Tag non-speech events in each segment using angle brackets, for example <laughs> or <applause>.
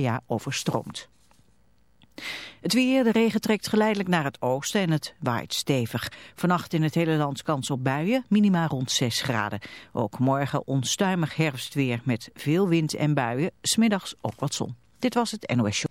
ja overstroomt. Het weer, de regen trekt geleidelijk naar het oosten en het waait stevig. Vannacht in het hele land kans op buien, minima rond 6 graden. Ook morgen onstuimig herfstweer met veel wind en buien, smiddags ook wat zon. Dit was het NOS Show.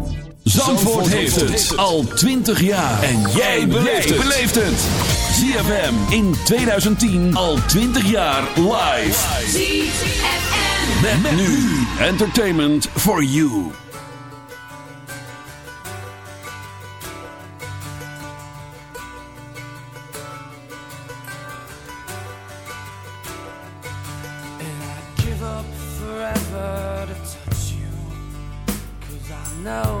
Zandvoort heeft het al 20 jaar. En jij beleeft het. ZFM in 2010 al 20 jaar live. ZFM. Met, nu. Entertainment for you. And I'd give up forever to touch you. Cause I know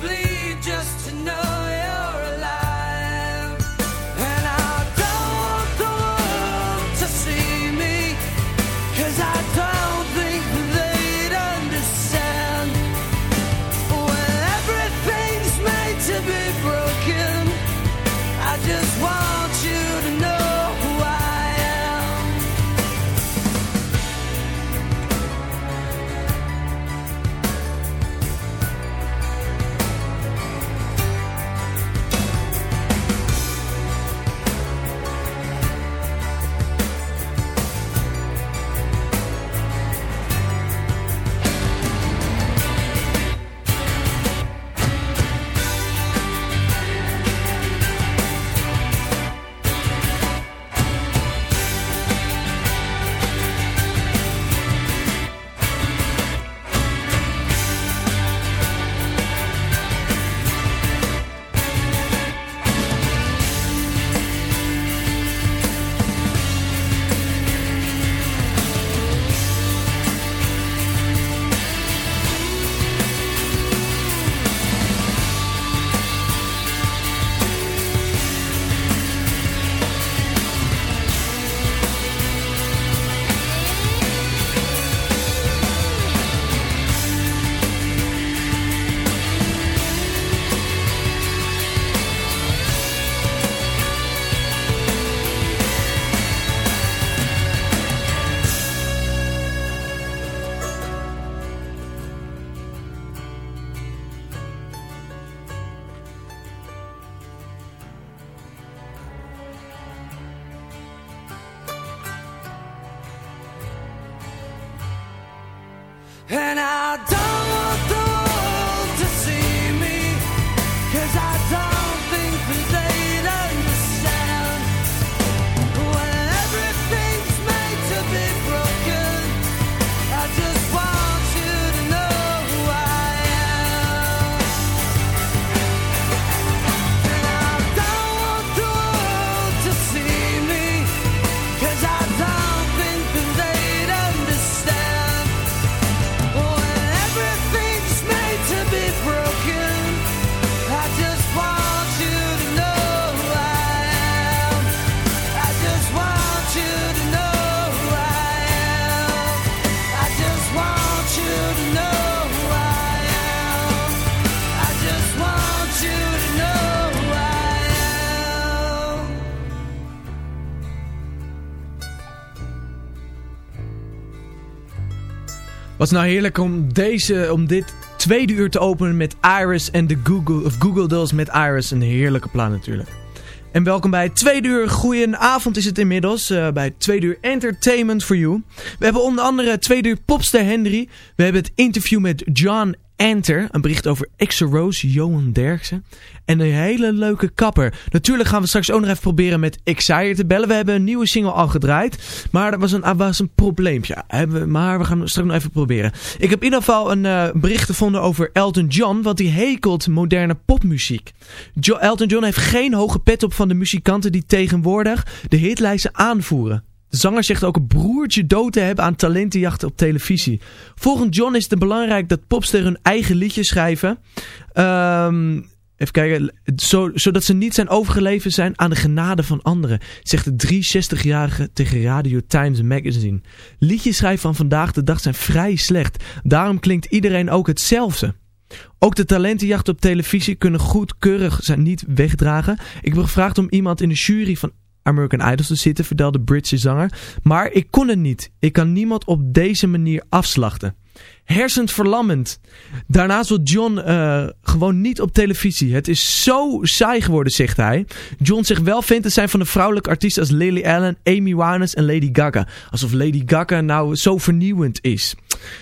bleed just to know Was nou heerlijk om, deze, om dit tweede uur te openen met Iris en de Google, of Google Dolls met Iris. Een heerlijke plaat natuurlijk. En welkom bij Tweede Uur. Goedenavond is het inmiddels. Uh, bij Tweede Uur Entertainment for You. We hebben onder andere Tweede Uur Popster Henry. We hebben het interview met John Enter. Een bericht over Exo Rose, Johan Derksen. En een hele leuke kapper. Natuurlijk gaan we straks ook nog even proberen met Exire te bellen. We hebben een nieuwe single al gedraaid. Maar dat was een, was een probleempje. Maar we gaan straks nog even proberen. Ik heb in ieder geval een uh, bericht gevonden over Elton John. Want die hekelt moderne popmuziek. Jo Elton John heeft geen hoge pet op van de muzikanten die tegenwoordig de hitlijsten aanvoeren. De zanger zegt ook een broertje dood te hebben aan talentenjachten op televisie. Volgens John is het belangrijk dat popsterren hun eigen liedjes schrijven. Um, even kijken. Zo, zodat ze niet zijn overgeleverd zijn aan de genade van anderen. Zegt de 63-jarige tegen Radio Times Magazine. Liedjes schrijven van vandaag de dag zijn vrij slecht. Daarom klinkt iedereen ook hetzelfde. Ook de talentenjacht op televisie kunnen goedkeurig zijn niet wegdragen. Ik ben gevraagd om iemand in de jury van American Idol te zitten, vertelde de Britse zanger. Maar ik kon het niet. Ik kan niemand op deze manier afslachten. Hersenverlammend. Daarnaast wil John uh, gewoon niet op televisie. Het is zo saai geworden, zegt hij. John zich wel vindt te zijn van de vrouwelijke artiesten als Lily Allen, Amy Winehouse en Lady Gaga. Alsof Lady Gaga nou zo vernieuwend is.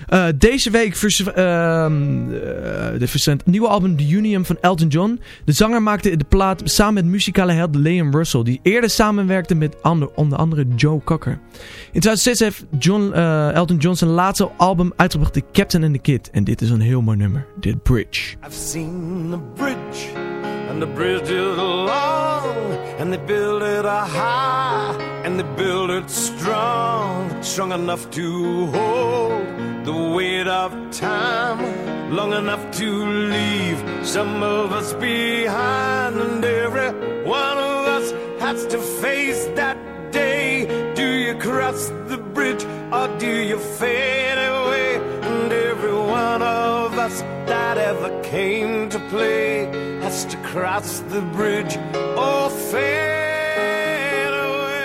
Uh, deze week vers, uh, de verzend nieuwe album The Union van Elton John. De zanger maakte de plaat samen met muzikale held Liam Russell, die eerder samenwerkte met onder andere Joe Cocker. In 2006 heeft John, uh, Elton John zijn laatste album uitgebracht, The Captain and the Kid. En dit is een heel mooi nummer, The Bridge. I've seen the bridge, the bridge is long, and they build it high, and they build it strong, strong enough to hold the weight of time, long enough to leave some of us behind, and every one of us has to face that day. Do you cross the bridge or do you fade away? And every one of us that ever came to play has to cross the bridge or fade away.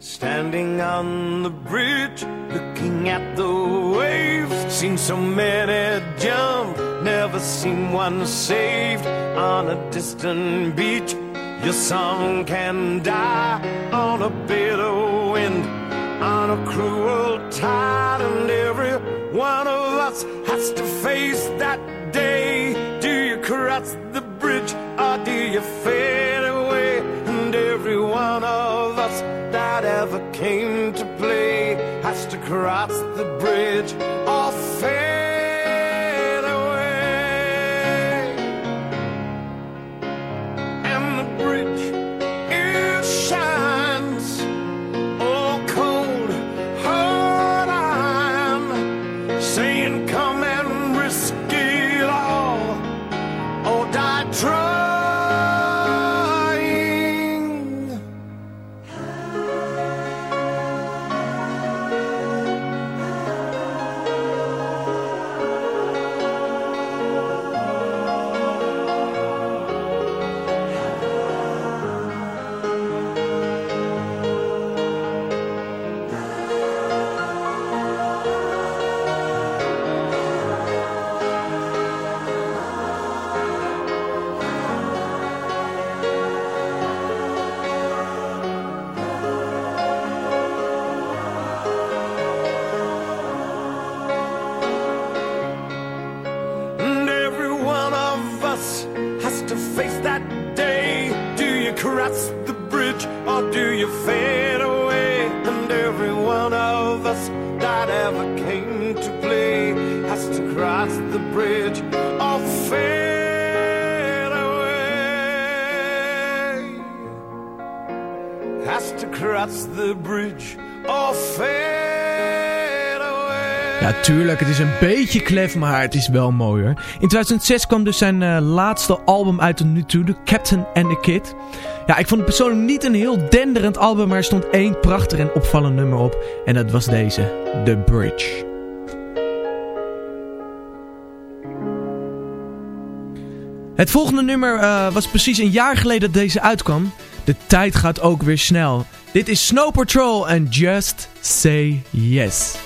Standing on the bridge, looking at the waves, seen so many jump, never seen one saved on a distant beach. Your song can die on a bitter wind, on a cruel tide, and every one of us has to face that day. Do you cross the bridge or do you fade away? And every one of us that ever came to play has to cross the bridge or fade het is een beetje klef, maar het is wel mooi hoor. In 2006 kwam dus zijn uh, laatste album uit tot nu toe, The Captain and the Kid. Ja, ik vond het persoonlijk niet een heel denderend album, maar er stond één prachtig en opvallend nummer op. En dat was deze, The Bridge. Het volgende nummer uh, was precies een jaar geleden dat deze uitkwam. De tijd gaat ook weer snel. Dit is Snow Patrol en Just Say Yes.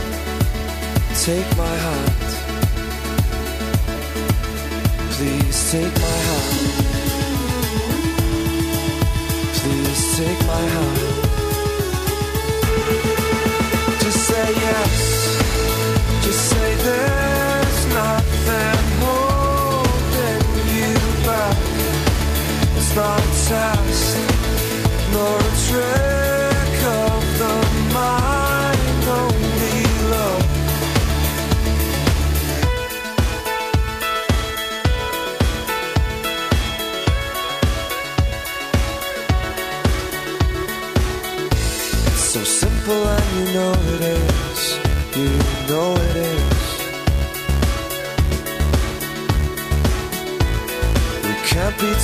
take my hand. Please take my hand. Please take my hand. Just say yes. Just say there's nothing holding you back. It's not a test, nor a trick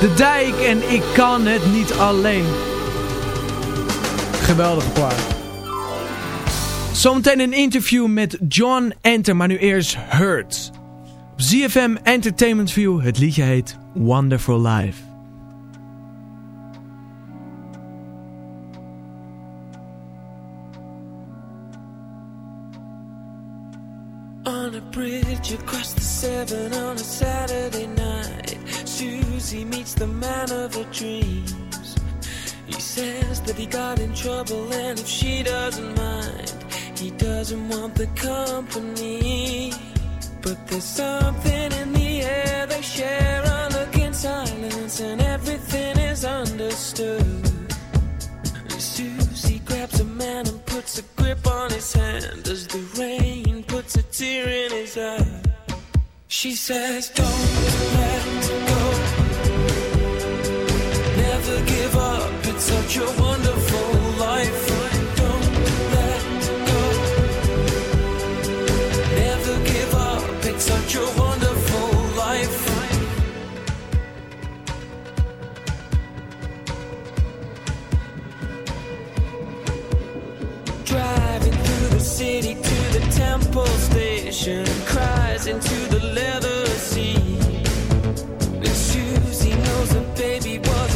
De Dijk en Ik Kan Het Niet Alleen. Geweldige plaat. Zometeen een interview met John Enter, maar nu eerst Hurt. ZFM Entertainment View, het liedje heet Wonderful Life. of her dreams. He says that he got in trouble, and if she doesn't mind, he doesn't want the company. But there's something in the air they share a look in silence, and everything is understood. And Susie grabs a man and puts a grip on his hand as the rain puts a tear in his eye. She says, Don't let go never give up. It's such a wonderful life. Don't let go. Never give up. It's such a wonderful life. Driving through the city to the temple station, cries into the leather seat. And Susie knows the baby was.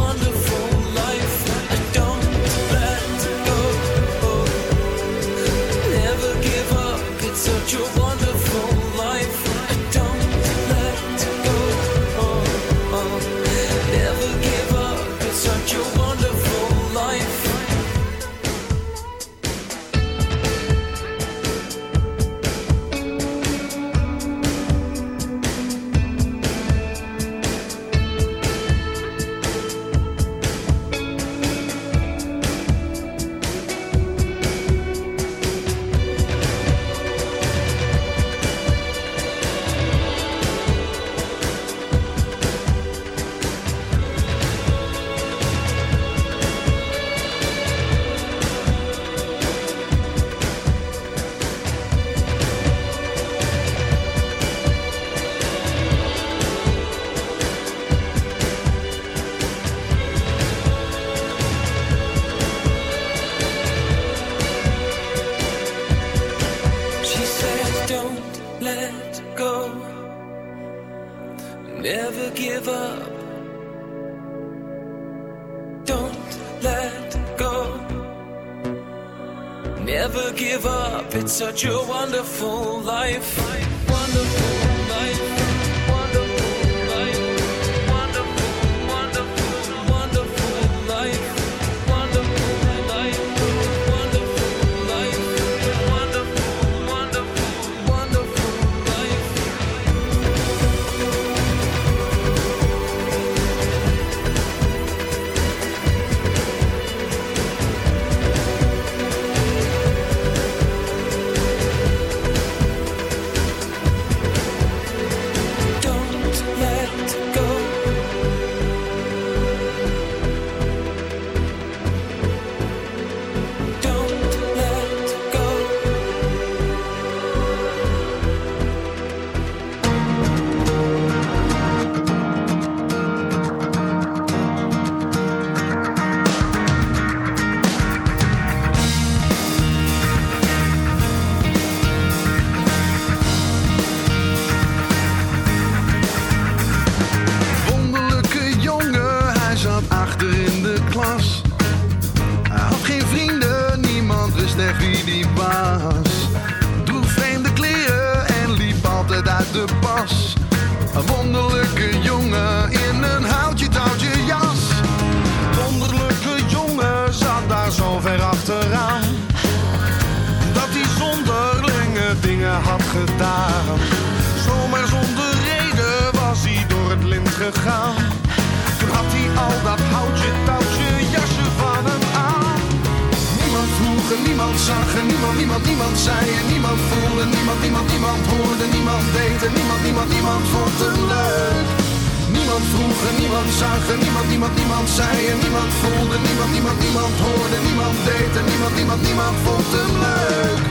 niemand, vond hem leuk.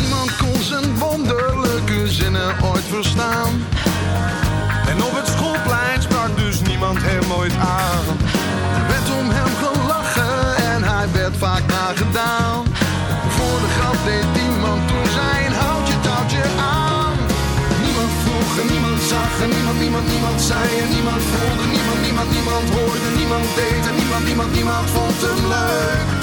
Niemand kon zijn wonderlijke zinnen ooit verstaan. En op het schoolplein sprak dus niemand hem ooit aan. Er werd om hem gelachen en hij werd vaak nagedaan. Voor de grap deed iemand toen zijn houtje touwtje aan. Niemand vroeg en niemand zag en niemand, niemand, niemand zei en niemand voelde. Niemand, niemand, niemand hoorde, niemand deed en niemand, niemand, niemand vond hem leuk.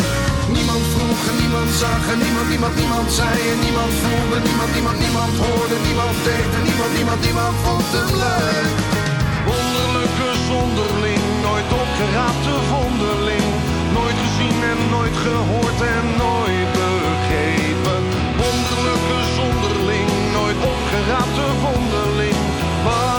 Niemand vroeg en niemand zag en niemand, niemand, niemand zei en niemand voelde. Niemand, niemand, niemand hoorde, niemand deed en niemand, niemand, niemand vond hem leuk. Wonderlijke zonderling, nooit opgeraapte vondeling. Nooit gezien en nooit gehoord en nooit begrepen. Wonderlijke zonderling, nooit opgeraapte vondeling. Was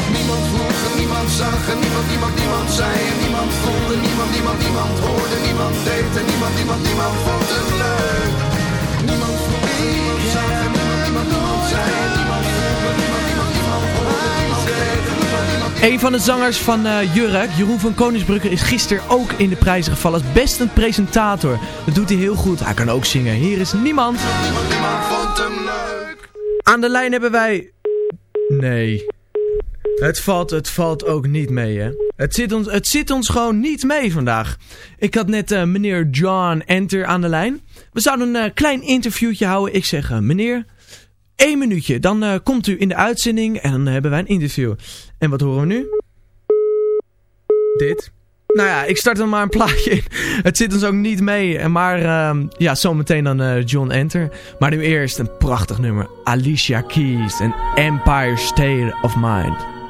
Niemand vroeg en niemand zag en niemand, niemand, niemand zei en niemand voelde. Niemand, niemand, niemand hoorde, niemand deed en niemand, niemand, niemand vond hem leuk. Niemand vroeg en niemand zag en niemand, niemand, niemand zei en niemand voelde. Niemand, niemand, niemand hoorde, niemand deed en niemand, niemand, Een van de zangers van eh, Jurk, Jeroen van Koningsbrugge, is gisteren ook in de prijzen gevallen als beste presentator. Dat doet hij heel goed. Hij kan ook zingen. Hier is niemand. niemand, niemand vond hem leuk. Aan de lijn hebben wij... Nee. Het valt, het valt ook niet mee, hè. Het zit, ons, het zit ons gewoon niet mee vandaag. Ik had net eh, meneer John Enter aan de lijn. We zouden een eh, klein interviewtje houden. Ik zeg, eh, meneer, één minuutje. Dan komt u in de uitzending en dan hebben wij een interview. En wat horen we nu? Dit. Nou ja, ik start dan maar een plaatje in. Het zit ons ook niet mee. Maar ehm, ja, zometeen dan John Enter. Maar nu eerst een prachtig nummer. Alicia Keys en Empire State of Mind.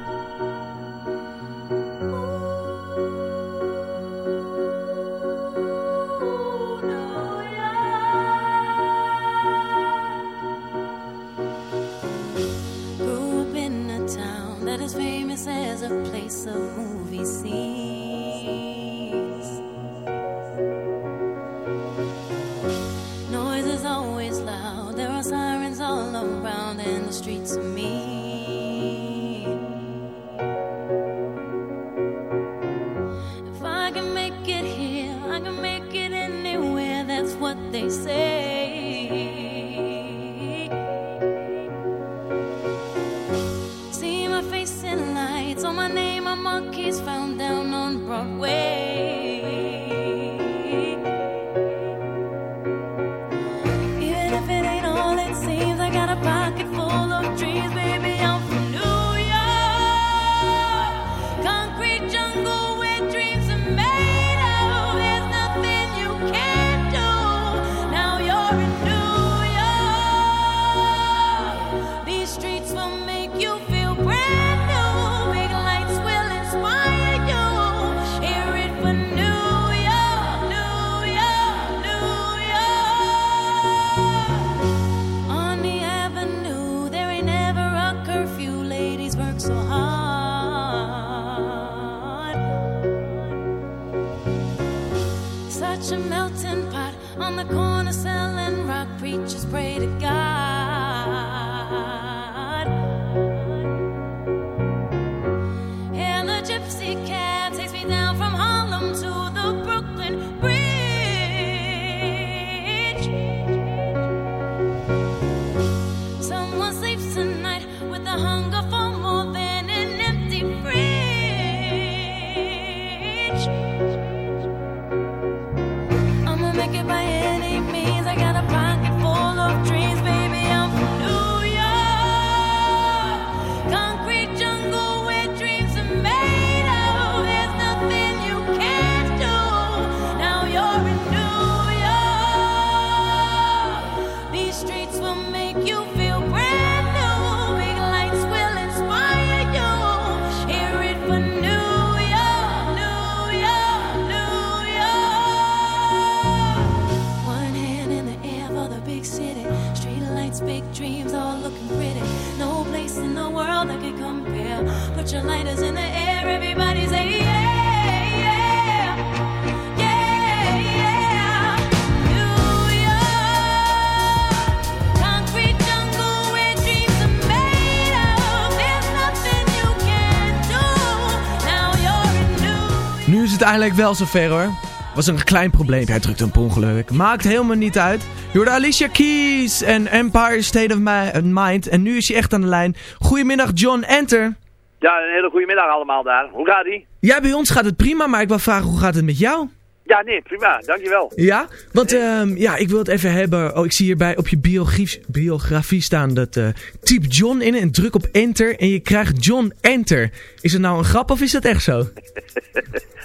Eindelijk wel zover hoor. Was een klein probleem. Hij drukte een ongeluk. Maakt helemaal niet uit. Je hoorde Alicia Keys en Empire State of Mi- Mind. En nu is hij echt aan de lijn. Goedemiddag John Enter. Ja, een hele goede middag allemaal daar. Hoe gaat ie? Ja, bij ons gaat het prima, maar ik wil vragen hoe gaat het met jou? Ja, nee, prima. Dankjewel. Ja, want ehm, ja, ik wil het even hebben. Oh, ik zie hierbij op je biografie, biografie staan dat eh typ John in en druk op enter en je krijgt John Enter. Is het nou een grap of is dat echt zo? <laughs>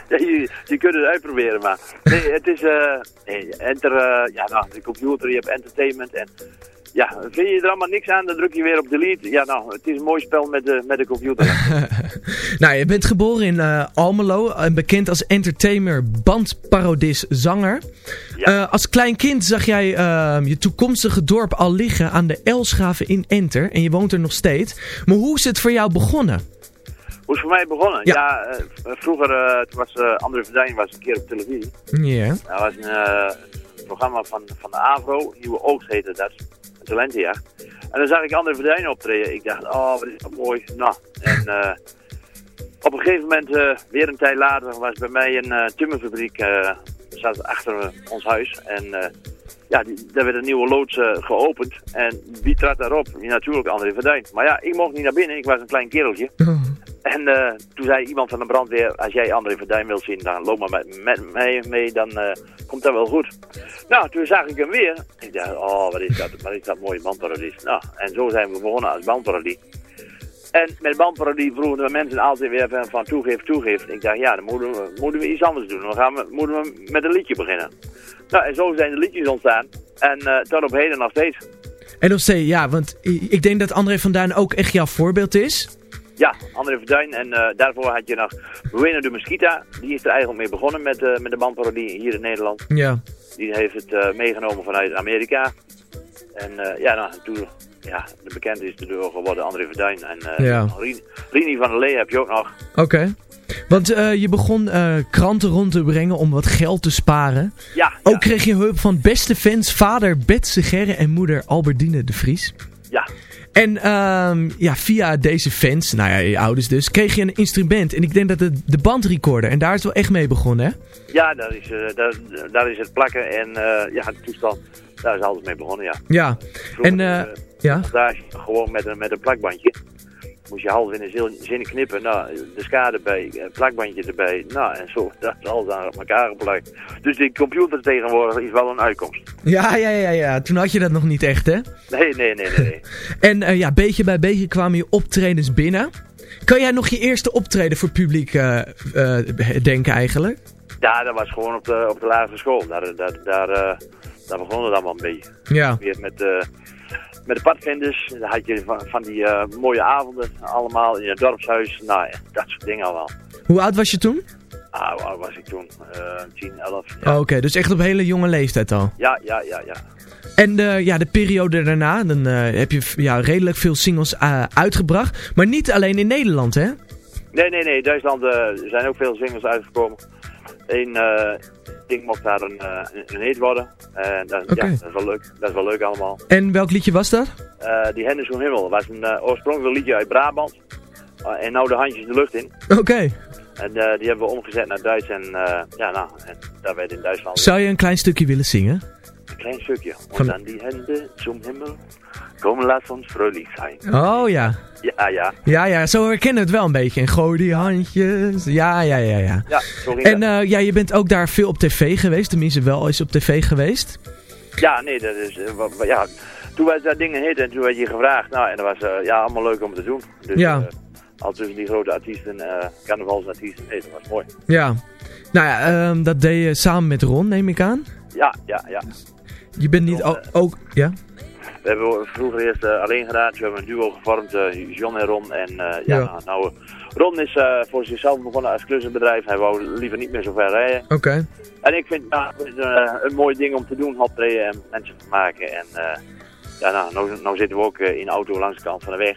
Ja, je, je kunt het uitproberen, maar... Nee, het is... eh nee, enter... eh, ja, nou, de computer, je hebt entertainment en... Ja, vind je er allemaal niks aan, dan druk je weer op delete. Ja, nou, het is een mooi spel met de, met de computer. <laughs> Nou, je bent geboren in eh, Almelo en bekend als entertainer, bandparodist, zanger. Eh, als klein kind zag jij ehm, je toekomstige dorp al liggen aan de Elschaven in Enter en je woont er nog steeds. Maar hoe is het voor jou begonnen? Hoe is het voor mij begonnen? Ja. Ja, eh, vroeger uh, toen was André Verdijn was een keer op televisie. Ja. Dat was een programma van, van de AVRO, Nieuwe Oogst heette dat, talentenjacht. En dan zag ik André Verdijn optreden. Ik dacht, oh, wat is dat mooi. Nou, en eh, op een gegeven moment, eh, weer een tijd later, was bij mij een uh, timmerfabriek, zat achter ons huis. En ja, die, daar werd een nieuwe loods geopend. En wie trad daarop? Ja, natuurlijk André Verdijn. Maar ja, ik mocht niet naar binnen, ik was een klein kereltje. En eh, toen zei iemand van de brandweer, als jij André Verdijn wilt zien, dan loop maar met, mij mee, dan eh, komt dat wel goed. Nou, toen zag ik hem weer. Ik dacht, oh, wat is dat, wat is dat mooie bandparodie. Nou, en zo zijn we begonnen als bandparodie. En met bandparodie vroegen de mensen altijd weer van, van toegeef. Ik dacht, ja, dan moeten we, moeten we iets anders doen. Dan gaan we, moeten we met een liedje beginnen. Nou, en zo zijn de liedjes ontstaan. En eh, tot op heden nog steeds. En nog steeds, ja, want ik denk dat André van Duin ook echt jouw voorbeeld is. Ja, André Verduin. En eh, daarvoor had je nog Buena de Mesquita. Die is er eigenlijk mee begonnen met, eh, met de bandparodie hier in Nederland. Ja. Die heeft het eh, meegenomen vanuit Amerika. En ja, nou, toen, ja, de bekend is erdoor geworden André Verduin. En Ja. Rini, Rini van der Lee heb je ook nog. Oké. Want je begon kranten rond te brengen om wat geld te sparen. Ja, Ook kreeg je hulp van beste fans, vader Betse Gerre en moeder Albertine de Vries. Ja. En ehm, ja, via deze fans, nou ja, je ouders dus, kreeg je een instrument. En ik denk dat het de bandrecorder, en daar is het wel echt mee begonnen, hè? Ja, daar is, eh, daar, daar is het plakken en eh, ja, de toestand, daar is alles mee begonnen, ja. Ja. Vroeger, En, eh, ja. montage gewoon met een, met een plakbandje. Moest je half in de zin- zinnen knippen. Nou, de ska erbij, eh, plakbandje erbij. Nou, en zo, <laughs> dat is alles aan elkaar geplakt. Dus die computer tegenwoordig is wel een uitkomst. Ja, ja, ja, ja. Toen had je dat nog niet echt, hè? Nee, nee, nee, nee. nee. <laughs> En eh, ja, beetje bij beetje kwamen je optredens binnen. Kan jij nog je eerste optreden voor publiek eh, denken eigenlijk? Ja, dat was gewoon op de, op de lagere school. Daar, daar, daar, daar begon het allemaal een beetje. Ja. Weer met, met de padvinders. Dan had je van, van die eh, mooie avonden allemaal in het dorpshuis. Nou, ja, dat soort dingen allemaal. Hoe oud was je toen? Ah, hoe oud was ik toen? Eh 10, 11. Oh, Oké, dus echt op hele jonge leeftijd al. Ja, ja, ja, ja. En eh, ja, de periode daarna, dan eh, heb je ja, redelijk veel singles uitgebracht. Maar niet alleen in Nederland, hè? Nee, nee, nee. In Duitsland zijn ook veel singles uitgekomen. Eén eh, ding mocht daar een, eh, een, hit worden. En dat, ja, dat is wel leuk. Dat is wel leuk allemaal. En welk liedje was dat? Eh, die van Himmel was een eh, oorspronkelijk liedje uit Brabant. Eh, en nou de handjes de lucht in. Oké. En eh, die hebben we omgezet naar Duits. En eh, ja, nou, en daar werd in Duitsland Zou je een klein stukje willen zingen? een klein stukje. Van- En dan die Hände zum Himmel. Komen laat ons vrolijk zijn. Oh ja. Ja, ja. Ja, ja, zo herkennen we het wel een beetje. En gooi die handjes. Ja, ja, ja, ja. Ja, En eh, ja, je bent ook daar veel op tv geweest. Tenminste, wel eens op tv geweest. Ja, nee, dat is... eh, ja, toen werd dat ding hit en toen werd je gevraagd. Nou, en dat was eh, ja, allemaal leuk om te doen. Dus, Ja. al tussen die grote artiesten, carnavalsartiesten. Nee, dat was mooi. Ja. Nou ja, ehm, dat deed je samen met Ron, neem ik aan. Ja, ja, ja. Je bent niet ook... Ja? We hebben vroeger eerst eh, alleen gedaan. We hebben een duo gevormd, eh, John en Ron. En eh, ja, Ja. nou, nou, Ron is voor zichzelf begonnen als klussenbedrijf. Hij wou liever niet meer zo ver rijden. Oké. En ik vind nou, het is, eh, een mooi ding om te doen, optreden en mensen te maken. En ja, nou, nou, nou zitten we ook in de auto langs de kant van de weg.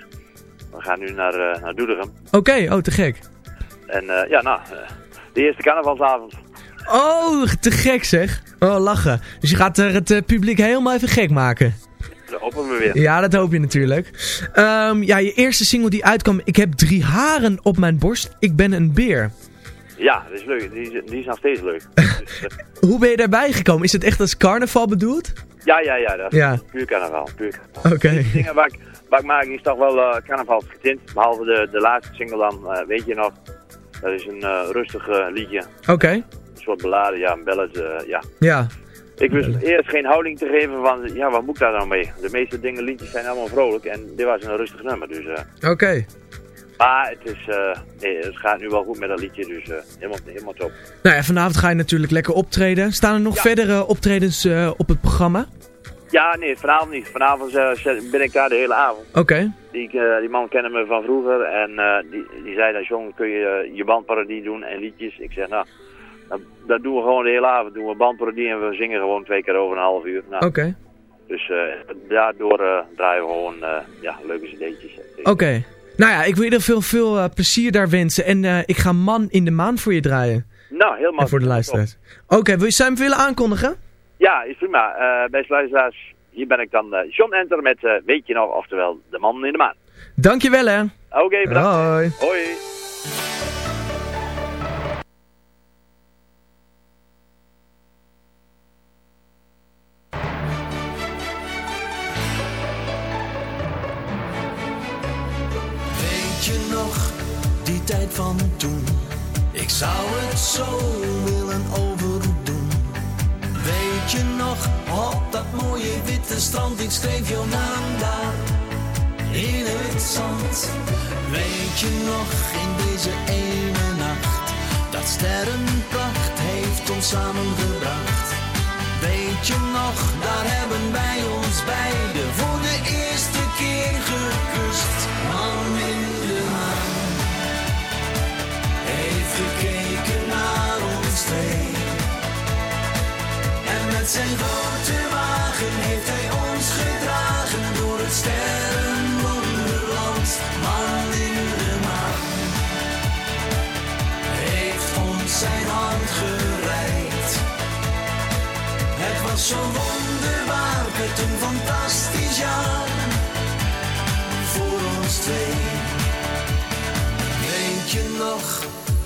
We gaan nu naar, eh, naar Doetinchem. Oké, oh, te gek. En ja, nou, de eerste carnavalsavond. Oh, te gek zeg. Oh, lachen. Dus je gaat er het publiek helemaal even gek maken. Daar hopen we weer. Ja, dat hoop je natuurlijk. Ehm, ja, je eerste single die uitkwam. Ik heb drie haren op mijn borst. Ik ben een beer. Ja, dat is leuk. Die, is- die is nog steeds leuk. <laughs> Dus, eh, Hoe ben je daarbij gekomen? Is het echt als carnaval bedoeld? ja, ja, ja, dat is Ja. puur carnaval. Puur carnaval. Oké. De dingen waar ik, waar ik maak is toch wel eh carnavalsgetint. Behalve de, de laatste single dan, eh, weet je nog. Dat is een eh, rustig liedje. Oké. Een soort beladen, ja, een ballad, ja. Ja. Ik wist eerst geen houding te geven van, ja, wat moet ik daar nou mee? De meeste dingen, liedjes zijn allemaal vrolijk en dit was een rustig nummer, dus... eh, Oké. maar het is, eh, nee, het gaat nu wel goed met dat liedje, dus eh, helemaal, helemaal top. Nou ja, vanavond ga je natuurlijk lekker optreden. Staan er nog Ja. verdere optredens op het programma? Ja, nee, vanavond niet. Vanavond ben ik daar de hele avond. Oké. Die, die man kennen me van vroeger en die, die zei dan, John, kun je je bandparodie doen en liedjes? Ik zeg, nou, dat, dat doen we gewoon de hele avond. Doen we bandparodie en we zingen gewoon twee keer over een half uur. Nou, Oké. Dus eh, daardoor eh, draaien we gewoon eh, ja, leuke cd'tjes. Oké. Nou ja, ik wil je er veel, veel plezier daar wensen. En ik ga Man in de Maan voor je draaien. Nou, helemaal En voor de luisteraars. Oké, wil je Sam willen aankondigen? Ja, is prima. Eh beste luisteraars, hier ben ik dan John Enter met Weet je nog, oftewel De Man in de Maan. Dankjewel hè. Oké, bedankt. Hoi. Hoi.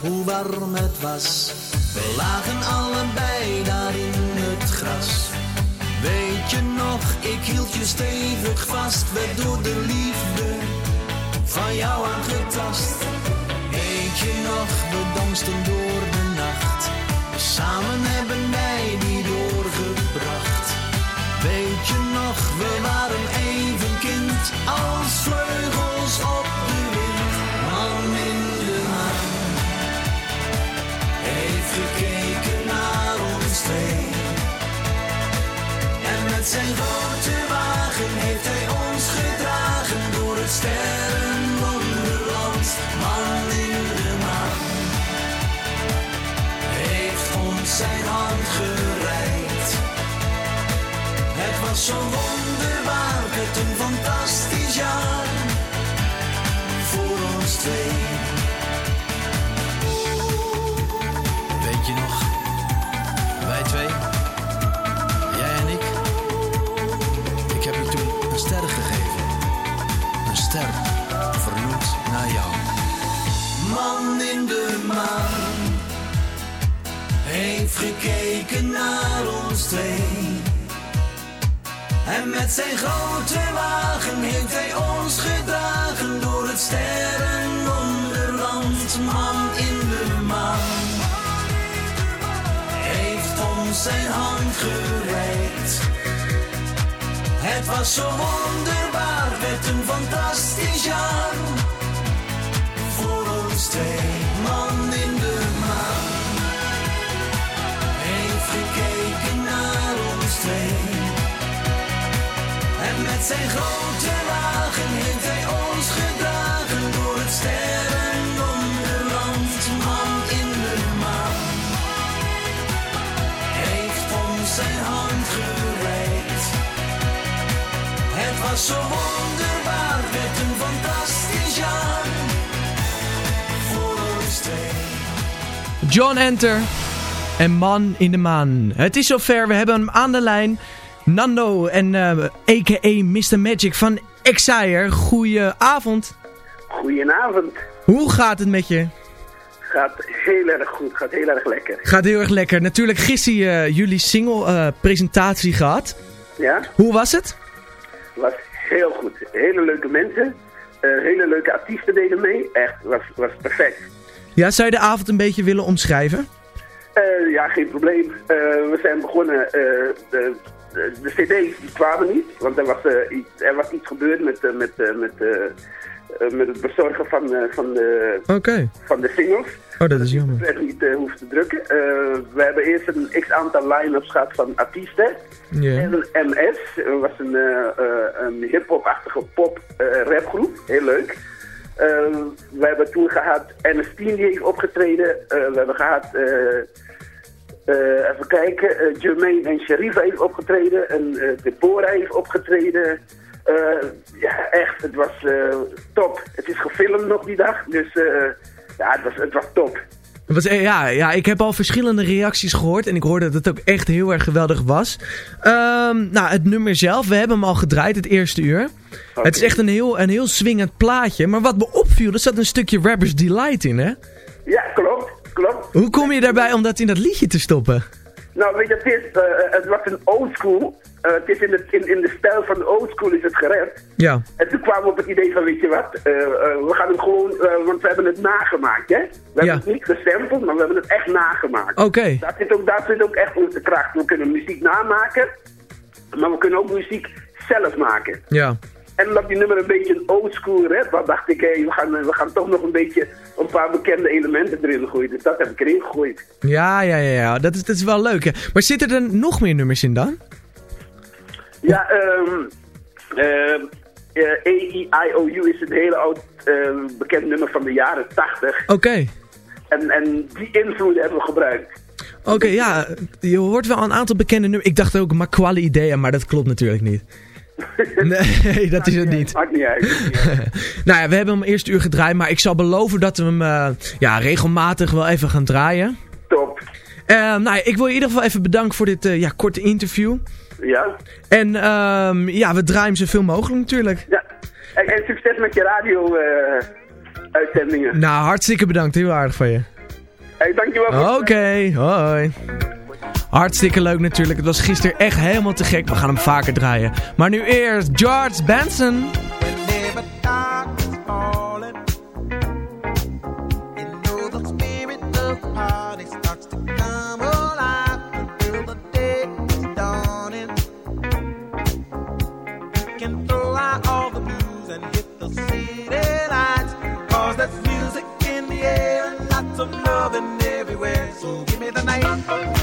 Hoe warm het was? We lagen allebei daar in het gras. Weet je nog, ik hield je stevig vast, werd door de liefde van jou aangetast. Weet je nog, we dansten door En met zijn grote wagen heeft hij ons gedragen door het sterrenwonderland. Man in de maan heeft ons zijn hand gereikt. Het was zo wonderbaar, werd een fantastisch jaar. Voor ons twee, zijn grote wagen heeft hij ons gedragen door het sterrenwonderland. Man in de maan heeft ons zijn hand gereikt. Het was zo wonderbaar, werd een fantastisch jaar voor ons twee. John Enter en Man in de Maan. Het is zover, we hebben hem aan de lijn. Nando en eh a.k.a. Mr. Magic van Exire. Goedenavond. Goedenavond. Hoe gaat het met je? Gaat heel erg goed, gaat heel erg lekker. Gaat heel erg lekker. Natuurlijk gisteren eh, jullie single eh, presentatie gehad. Ja, Hoe was het? was heel goed. Hele leuke mensen, hele leuke artiesten deden mee. Echt, was, was perfect. Ja, zou je de avond een beetje willen omschrijven? Ja, geen probleem. We zijn begonnen, de, cd's die kwamen niet, want er was, eh, iets, er was iets gebeurd met, eh, met, eh, met, met het bezorgen van, van, de, van de singles. Oh, dat is jammer. werd niet hoeft te drukken. We hebben eerst een x-aantal line-ups gehad van artiesten. Ja. En MS, dat was een, een hip-hop-achtige pop-rapgroep. Heel leuk. We hebben toen gehad NS10 die heeft opgetreden. We hebben gehad, eh, even kijken, eh, Jermaine en Sharifa heeft opgetreden. En Deborah heeft opgetreden. Ja, echt, het was top. Het is gefilmd nog die dag, dus ja, het was, het was top. Het was, ja, ja, ik heb al verschillende reacties gehoord en ik hoorde dat het ook echt heel erg geweldig was. Ehm, nou, het nummer zelf, we hebben hem al gedraaid het eerste uur. Het is echt een heel, een heel swingend plaatje, maar wat me opviel, er zat een stukje Rapper's Delight in, hè? Ja, klopt, klopt. Hoe kom je daarbij om dat in dat liedje te stoppen? Nou, weet je, het, is, eh, het was een oldschool. Uh, het is in de, in, in de stijl van de oldschool is het gered. Ja. En toen kwamen we op het idee van, weet je wat, eh, eh, we gaan hem gewoon, eh, want we hebben het nagemaakt, hè. We Ja. hebben het niet gesampled, maar we hebben het echt nagemaakt. Oké. Daar zit, ook, daar zit ook echt onze kracht. We kunnen muziek namaken, maar we kunnen ook muziek zelf maken. Ja. En omdat die nummer een beetje een oldschool rap was, dacht ik, hé, we, gaan, eh, we gaan toch nog een beetje een paar bekende elementen erin gooien. Dus dat heb ik erin gegooid. Ja, ja, ja, ja. Dat is, dat is wel leuk, hè. Maar zitten er nog meer nummers in dan? Ja, ehm ehm, eh, A-E-I-O-U is een hele oud ehm, bekend nummer van de jaren 80. Oké. En, en die invloeden hebben we gebruikt. Oké, ja. Je hoort wel een aantal bekende nummers. Ik dacht ook Makwali Idea, maar dat klopt natuurlijk niet. <laughs> Nee, <laughs> dat is het niet. Maakt niet uit. <laughs> nou ja, we hebben hem eerst uur gedraaid, maar ik zal beloven dat we hem eh, ja, regelmatig wel even gaan draaien. Top. Eh, nou ja, ik wil je in ieder geval even bedanken voor dit eh, ja, korte interview. Ja. En ehm, ja, we draaien hem zoveel mogelijk natuurlijk. Ja. En, en succes met je radio-uitzendingen. Nou, hartstikke bedankt. Heel aardig van je. hey, dankjewel. Oké, hoi. Hartstikke leuk natuurlijk. Het was gisteren echt helemaal te gek. We gaan hem vaker draaien. Maar nu eerst George Benson. That's music in the air and. So give me the night.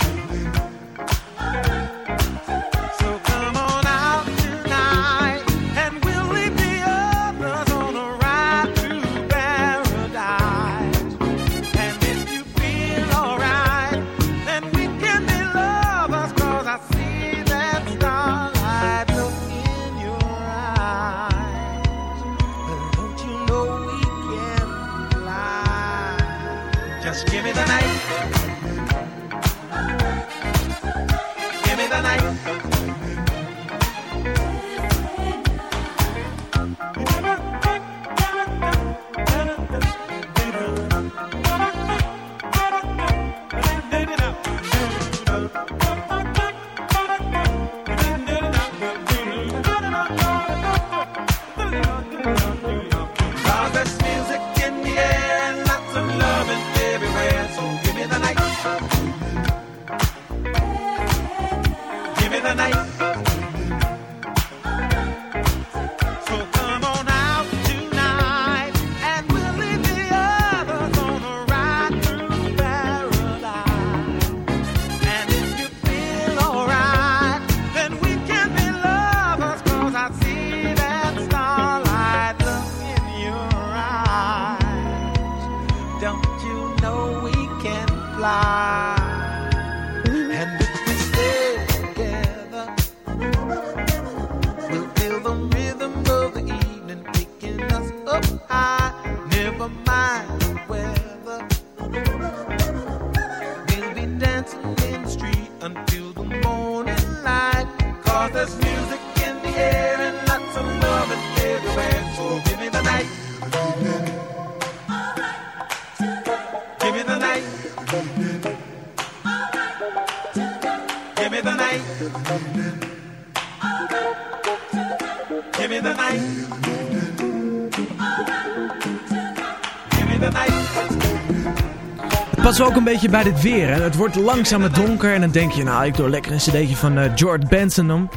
ook een beetje bij dit weer. Hè? Het wordt langzaam het donker en dan denk je, nou ik doe lekker een cd'tje van eh, George Benson om.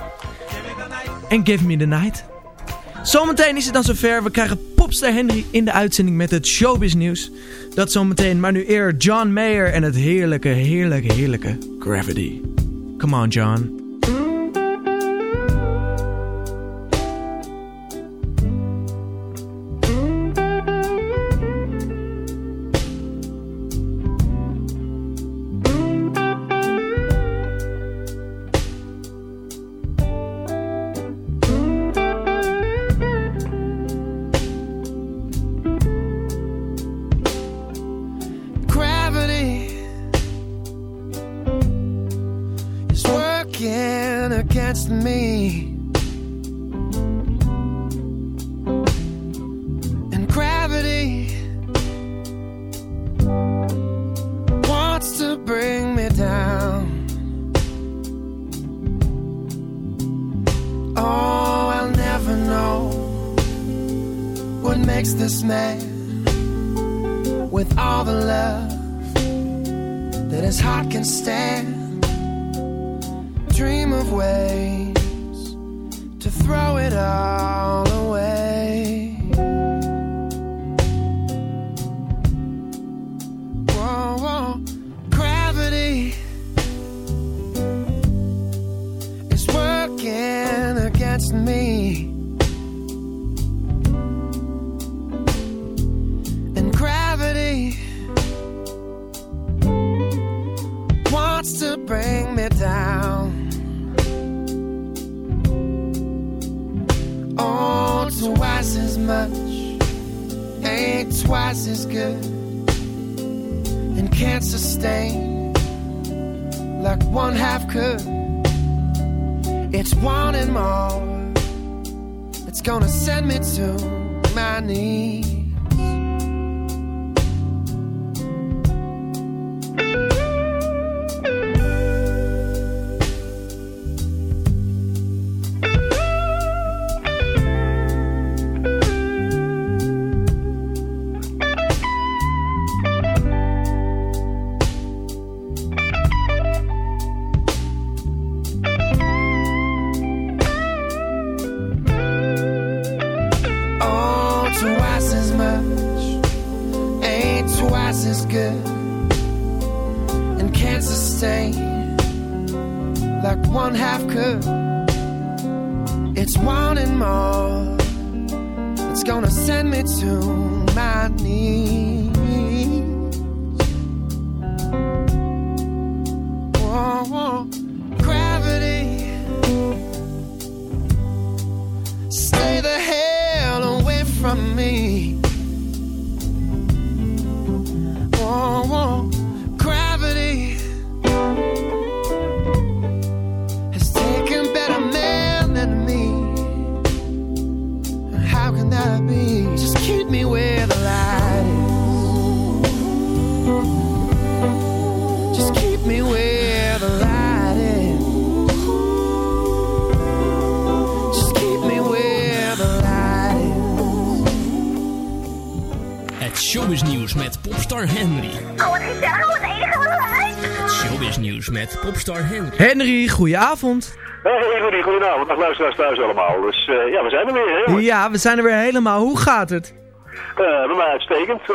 En Give Me The Night. Zometeen is het dan zover. We krijgen popster Henry in de uitzending met het showbiz nieuws. Dat zometeen, maar nu eer John Mayer en het heerlijke, heerlijke, heerlijke Gravity. Come on John. that his heart can stand. Dream of ways to throw it all away. can't sustain like one half could. It's wanting more. It's gonna send me to my knees. From me. Met popstar Henry. Henry, goedenavond. Hey Rudy, goedenavond. Dag luisteraars thuis allemaal. Dus eh, ja, we zijn er weer. Hè? Ja, we zijn er weer helemaal. Hoe gaat het? Eh, bij mij uitstekend. Eh,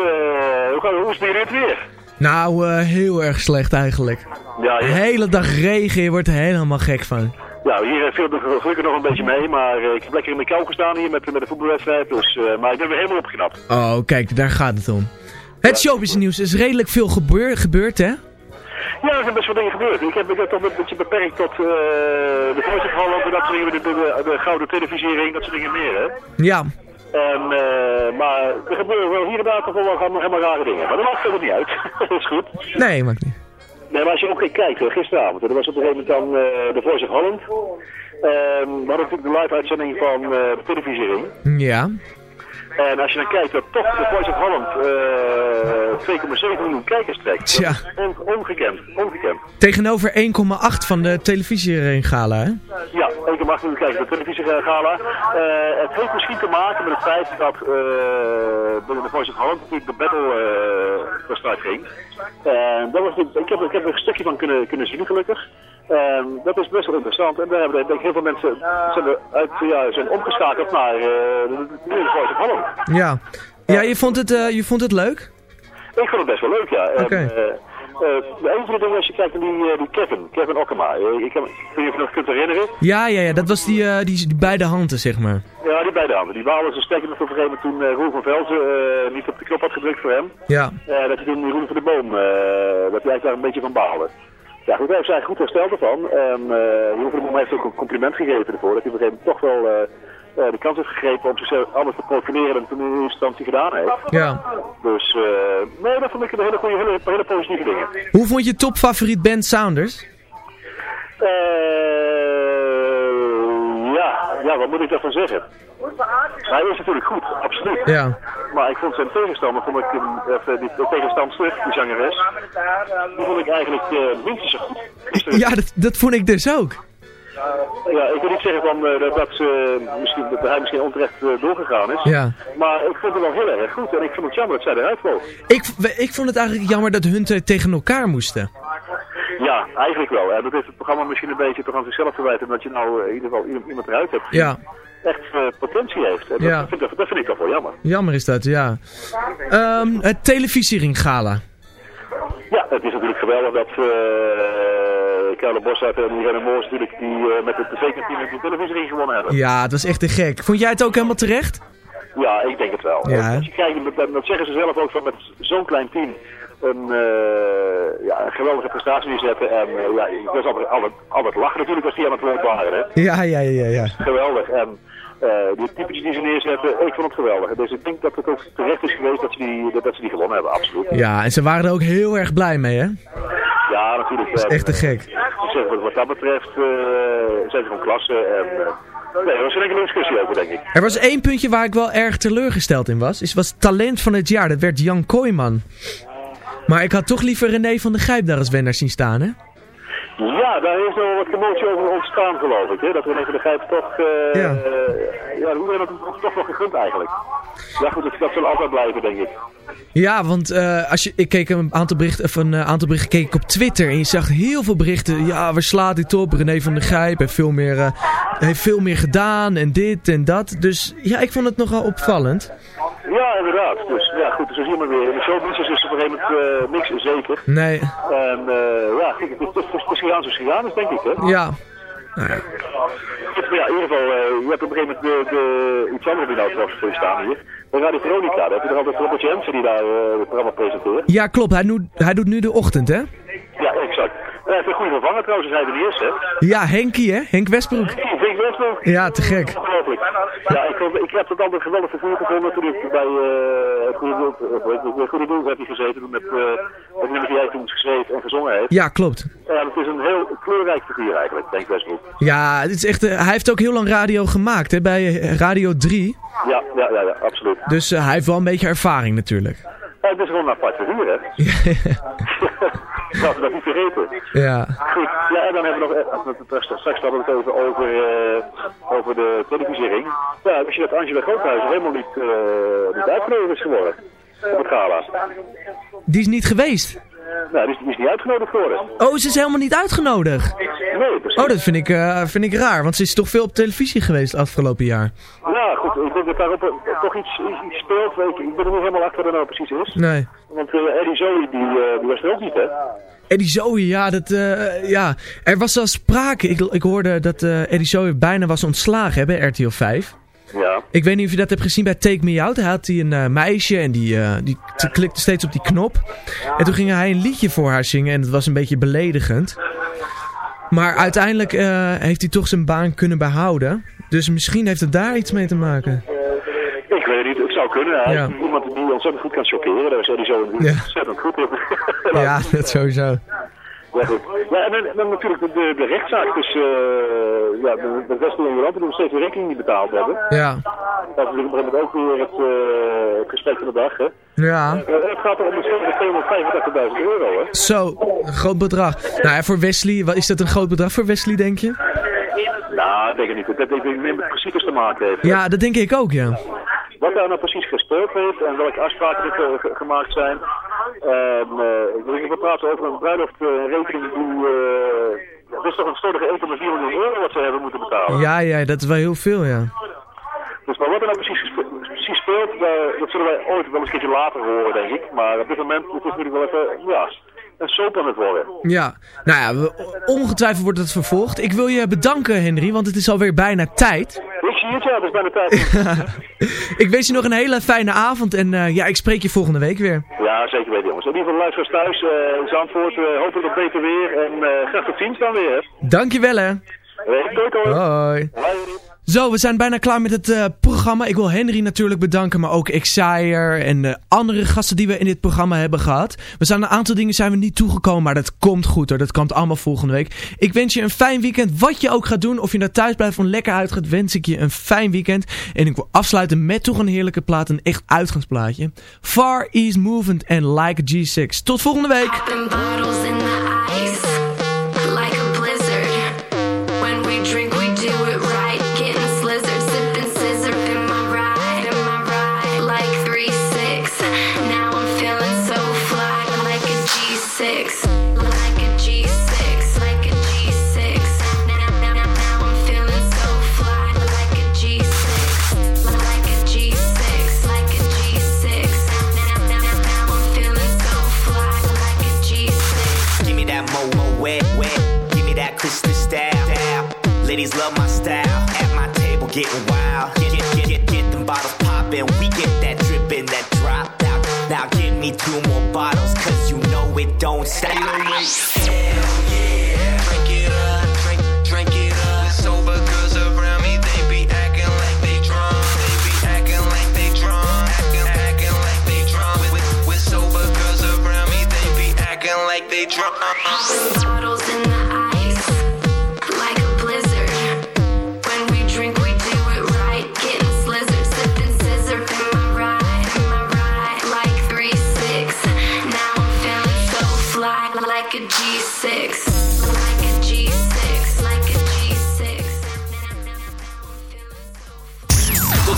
hoe, gaat, hoe is het hier in het weer? Nou, eh, heel erg slecht eigenlijk. Ja, De ja. hele dag regen, je wordt er helemaal gek van. Nou, hier viel het gelukkig nog een beetje mee, maar eh, ik heb lekker in mijn kou gestaan hier met, met de voetbalwedstrijd. Dus, eh, maar ik ben weer helemaal opgeknapt. Oh, kijk, daar gaat het om. Het showbiznieuws is redelijk veel gebeur gebeurd, hè? Ja, er zijn best wel dingen gebeurd. Ik heb ik heb toch een beetje beperkt tot eh, de Voice of Holland en dat soort dingen, de, de, de, de gouden televisiering, dat soort dingen meer, hè. Ja. En, eh, maar er gebeuren wel hier en daar toch wel helemaal, rare dingen. Maar dat maakt verder niet uit. <laughs> dat is goed. Nee, maakt niet. Nee, maar als je ook kijkt, gisteravond, er was op een gegeven moment dan eh, de Voice of Holland. Ehm, we hadden natuurlijk de live uitzending van eh, de televisiering. Ja. En als je dan kijkt dat toch de Voice of Holland eh 2,7 miljoen kijkers trekt. On- ongekend, ongekend. Tegenover 1,8 van de televisiegala, hè? Ja, 1,8 miljoen kijkers bij de televisiegala. Eh het heeft misschien te maken met het feit dat eh binnen de Voice of Holland natuurlijk de battle eh van start ging. Dat was, ik, heb, ik heb er een stukje van kunnen, kunnen zien gelukkig. Dat is best wel interessant. En daar hebben denk heel veel mensen zijn, er uit, zijn omgeschakeld naar eh, de, Voice of Holland. Ja. Ja, je vond het, eh, je vond het leuk? Ik vond het best wel leuk, ja. Eh, eh, een van de dingen als je kijkt naar die, eh, die Kevin, Kevin Okkema. Eh, ik, heb, ik weet niet of je nog kunt herinneren. Ja, ja, ja. Dat was die, eh, die, die beide handen, zeg maar. Ja, die beide handen. Die waren zo sterk dat op een gegeven moment toen eh, Roel van Velzen eh, niet op de knop had gedrukt voor hem. Ja. eh, dat hij toen Roel van de Boom, eh, dat hij eigenlijk daar een beetje van baalde. Ja, goed, hij heeft zich goed hersteld ervan. En eh Roel van de Boom heeft ook een compliment gegeven ervoor. Dat hij op een gegeven moment toch wel eh, eh, de kans heeft gegrepen om zichzelf alles te profileren dan toen in eerste instantie gedaan heeft. Ja. Dus eh, nee, dat vond ik een hele goede, hele, hele positieve dingen. Hoe vond je topfavoriet Ben Saunders? Eh, ja, ja, wat moet ik daarvan zeggen? Hij is natuurlijk goed, absoluut. Ja. Maar ik vond zijn tegenstander, vond ik, eh, even, die, de tegenstander, die zangeres, die vond ik eigenlijk eh minstens zo goed. <laughs> Ja, dat, dat vond ik dus ook. Ja, ik wil niet zeggen van, eh, dat, dat, ze, misschien, dat hij misschien onterecht eh, doorgegaan is. Ja. Maar ik vond het wel heel erg goed en ik vond het jammer dat zij eruit vloog. Ik, ik vond het eigenlijk jammer dat hun tegen elkaar moesten. Ja, eigenlijk wel. En dat heeft het programma misschien een beetje toch aan zichzelf verwijten, omdat je nou eh, in ieder geval iemand- eruit hebt Ja. echt eh, potentie heeft. En dat, Ja. dat, vind ik, dat vind ik toch wel jammer. Jammer is dat, ja. Ehm, het televisiering-gala. Ja, het is natuurlijk geweldig dat uh, Carlo Bossart en Irene Moors natuurlijk die eh, met het tv-team de televisie gewonnen hebben. Ja, het was echt te gek. Vond jij het ook helemaal terecht? Ja, ik denk het wel. Ja, je dat, zeggen ze zelf ook, van met zo'n klein team een, eh, ja, een geweldige prestatie neerzetten. En eh, ja, ik was altijd, altijd, altijd lachen natuurlijk als die aan het woord waren. Hè? Ja, ja, ja, ja. Geweldig. En eh die typetjes die ze neerzetten, ik vond het geweldig. Dus ik denk dat het ook terecht is geweest dat ze die, dat ze die gewonnen hebben, absoluut. Ja, en ze waren er ook heel erg blij mee, hè? Ja, natuurlijk. Dat is echt te gek. Ik zeg, wat, wat dat betreft eh, zijn ze van klasse. En, eh, Nee, er was geen enkele discussie over, denk ik. Er was één puntje waar ik wel erg teleurgesteld in was. Is was talent van het jaar. Dat werd Jan Kooijman. Maar ik had toch liever René van der Gijp daar als winnaar zien staan, hè? Ja, daar is wel wat commotie over ontstaan, geloof ik. Hè? Dat René van der Gijp toch... eh Ja. eh, ja, hoe hebben we dat toch wel gegund eigenlijk? Ja goed, dat, dat zal altijd blijven, denk ik. Ja, want eh, als je, ik keek een aantal berichten, of een aantal berichten keek ik op Twitter en je zag heel veel berichten. Ja, waar slaat dit op? René van der Gijp heeft veel meer, heeft veel meer gedaan en dit en dat. Dus ja, ik vond het nogal opvallend. Ja, inderdaad. Dus zo zie je maar weer. De showbusiness is er op een gegeven moment eh, niks zeker. Nee, En eh, ja, het is- is gegaan is, denk ik, hè? ja. Nou ja. In ieder geval, eh, je hebt op een gegeven moment de, de, iets anders je nou trouwens voor je staan hier. Bij Radio Veronica, daar heb je er altijd Robert Jensen die daar het programma presenteert. Ja, klopt. Hij hij doet nu de ochtend, hè? Ja, exact. Hij heeft een goede vervanger trouwens, als hij er niet is, hè? Ja, Henkie, hè? Henk Westbroek. Vink Westbroek. Ja, te gek. Ongelooflijk. Ja, ik, ik heb het altijd geweldig vervoer gevonden toen ik bij eh, het Goede Doel, eh, het, Goede Doel heb je gezeten met eh het nummer die hij toen geschreven en gezongen heeft. Ja, klopt. En het is een heel kleurrijk figuur eigenlijk, denk Westbroek. Ja, het is echt, eh, hij heeft ook heel lang radio gemaakt, hè? Bij eh, Radio 3. Ja, ja, ja, ja absoluut. Dus eh, hij heeft wel een beetje ervaring natuurlijk. Ja, het is gewoon een apart figuur, hè? <laughs> Dat niet vergeten. Ja. Goed, ja, en dan hebben we nog, eh, straks hadden we het over, over, eh, over de televisiering. Ja, wist je dat Angela Groothuizen helemaal niet, eh niet uitgenodigd is geworden? Op het gala. Die is niet geweest. Nou, die is, die is niet uitgenodigd geworden. Oh, ze is helemaal niet uitgenodigd. Nee, precies. Oh, dat vind ik, vind ik raar, want ze is toch veel op televisie geweest het afgelopen jaar. Ja, goed, ik denk dat daarop toch iets, iets, speelt. Weet ik. ik ben er niet helemaal achter wat nou precies is. Nee. Want eh, Eddie Zoe, die, eh, die was er ook niet, hè? Eddie Zoe, ja, dat, eh, ja. Er was al sprake. Ik, ik hoorde dat eh Eddie Zoe bijna was ontslagen hè, bij RTL 5. Ja. Ik weet niet of je dat hebt gezien bij Take Me Out. Hij had die een meisje en die, eh, die klikte steeds op die knop. En toen ging hij een liedje voor haar zingen en dat was een beetje beledigend. Maar uiteindelijk eh, heeft hij toch zijn baan kunnen behouden. Dus misschien heeft het daar iets mee te maken. Ik weet het niet, het zou kunnen. Hij Ja. iemand die ontzettend goed kan chockeren. Daar is Zoe Ja. ontzettend goed in. Ja, dat sowieso. Ja, goed. Ja, en dan, dan natuurlijk de, de, rechtszaak tussen eh ja, de, de en Europa die nog steeds de rekening niet betaald hebben. Ja. Dat is natuurlijk op een ook weer het, eh, het gesprek van de dag. Hè. Ja. Eh, het gaat er om de 285.000 euro. Hè. Zo, een groot bedrag. Nou ja, voor Wesley, wat- is dat een groot bedrag voor Wesley, denk je? Nou, ik denk het niet. Dat heeft meer met principes te maken heeft. Ja, dat denk ik ook, ja. Wat daar nou precies gespeeld heeft en welke afspraken er ge- ge- gemaakt zijn. En, eh, we praten over een bruiloftrekening die... eh, dat is toch een stortige 1,4 miljoen euro wat ze hebben moeten betalen. Ja, ja, dat is wel heel veel, ja. Dus maar wat er nou precies, precies speelt, dat zullen wij ooit wel een keertje later horen, denk ik. Maar op dit moment het is natuurlijk wel even, ja, een soap aan het worden. Ja, nou ja, ongetwijfeld wordt het vervolgd. Ik wil je bedanken, Henry, want het is alweer bijna tijd. Ik zie het, ja, dat is bijna tijd. <laughs> Ik wens je nog een hele fijne avond en eh, ja, ik spreek je volgende week weer. ja, zeker weten jongens. In ieder geval luisteraars thuis, eh in Zandvoort, eh, hopelijk op beter weer. En graag tot ziens dan weer. Dankjewel, hè. Hoi. Hoi. Zo, we zijn bijna klaar met het eh, programma. Ik wil Henry natuurlijk bedanken, maar ook Xayer en de andere gasten die we in dit programma hebben gehad. We zijn een aantal dingen zijn we niet toegekomen, maar dat komt goed hoor. Dat komt allemaal volgende week. Ik wens je een fijn weekend. Wat je ook gaat doen, of je naar thuis blijft of lekker uitgaat, wens ik je een fijn weekend. En ik wil afsluiten met toch een heerlijke plaat, een echt uitgangsplaatje. Far East Movement en Like a G6. Tot volgende week. Ladies love my style. At my table getting wild. Get get get get, get them bottles poppin'. We get that drippin', that drop out. Now give me two more bottles, cause you know it don't stop. Hell yeah. Drink it up, drink, drink it up. Sober girls around me, they be acting like they drunk. They be acting like they drunk. Acting, acting like they drunk. With, with sober girls around me, they be acting like they drunk. Bottles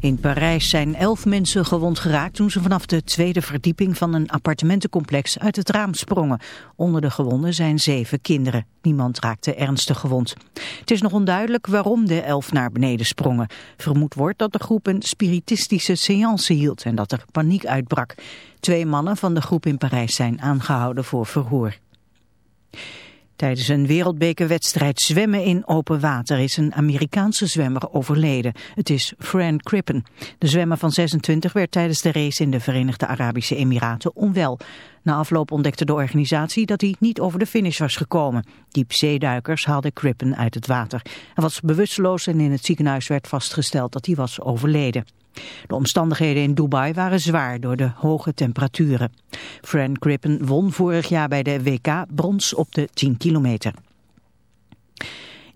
In Parijs zijn elf mensen gewond geraakt toen ze vanaf de tweede verdieping van een appartementencomplex uit het raam sprongen. Onder de gewonden zijn zeven kinderen. Niemand raakte ernstig gewond. Het is nog onduidelijk waarom de elf naar beneden sprongen. Vermoed wordt dat de groep een spiritistische seance hield en dat er paniek uitbrak. Twee mannen van de groep in Parijs zijn aangehouden voor verhoor. Tijdens een wereldbekerwedstrijd zwemmen in open water is een Amerikaanse zwemmer overleden. Het is Fran Crippen. De zwemmer van 26 werd tijdens de race in de Verenigde Arabische Emiraten onwel. Na afloop ontdekte de organisatie dat hij niet over de finish was gekomen. Diepzeeduikers haalden Crippen uit het water. Hij was bewusteloos en in het ziekenhuis werd vastgesteld dat hij was overleden. De omstandigheden in Dubai waren zwaar door de hoge temperaturen. Fran Crippen won vorig jaar bij de WK brons op de 10 kilometer.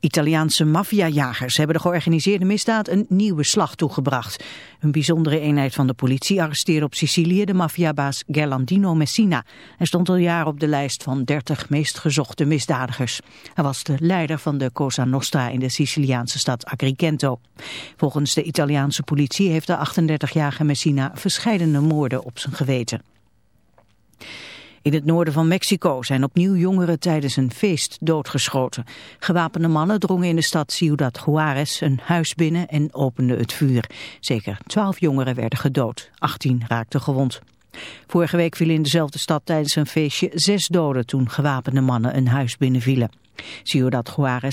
Italiaanse maffiajagers hebben de georganiseerde misdaad een nieuwe slag toegebracht. Een bijzondere eenheid van de politie arresteerde op Sicilië de maffiabaas Gerlandino Messina. Hij stond al jaren op de lijst van 30 meest gezochte misdadigers. Hij was de leider van de Cosa Nostra in de Siciliaanse stad Agrigento. Volgens de Italiaanse politie heeft de 38-jarige Messina verscheidene moorden op zijn geweten. In het noorden van Mexico zijn opnieuw jongeren tijdens een feest doodgeschoten. Gewapende mannen drongen in de stad Ciudad Juarez een huis binnen en openden het vuur. Zeker twaalf jongeren werden gedood, 18 raakten gewond. Vorige week vielen in dezelfde stad tijdens een feestje zes doden toen gewapende mannen een huis binnenvielen. Ciudad Juarez